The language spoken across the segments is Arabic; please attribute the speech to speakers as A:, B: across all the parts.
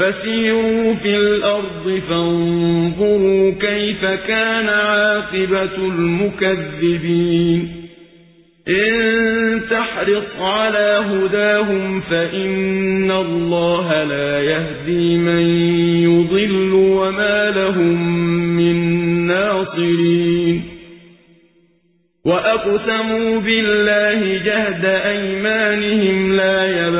A: فسيروا في الأرض فانظروا كيف كان عاقبة المكذبين. إن تحرص على هداهم فإن الله لا يهدي من يضل وما لهم من ناصرين. وأقسموا بالله جهد أيمانهم لا يبعث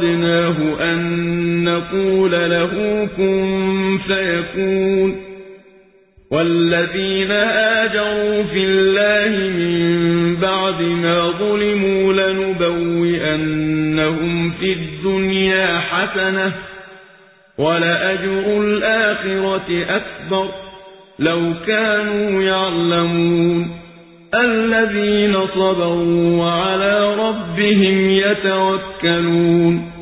A: أردناه أن نقول له كن فيكون. والذين آجروا في الله من بعد ما ظلموا لنبوئنهم في الدنيا حسنة ولأجر الآخرة أكبر لو كانوا يعلمون. الذين صبروا وعلى ربهم يتوكلون.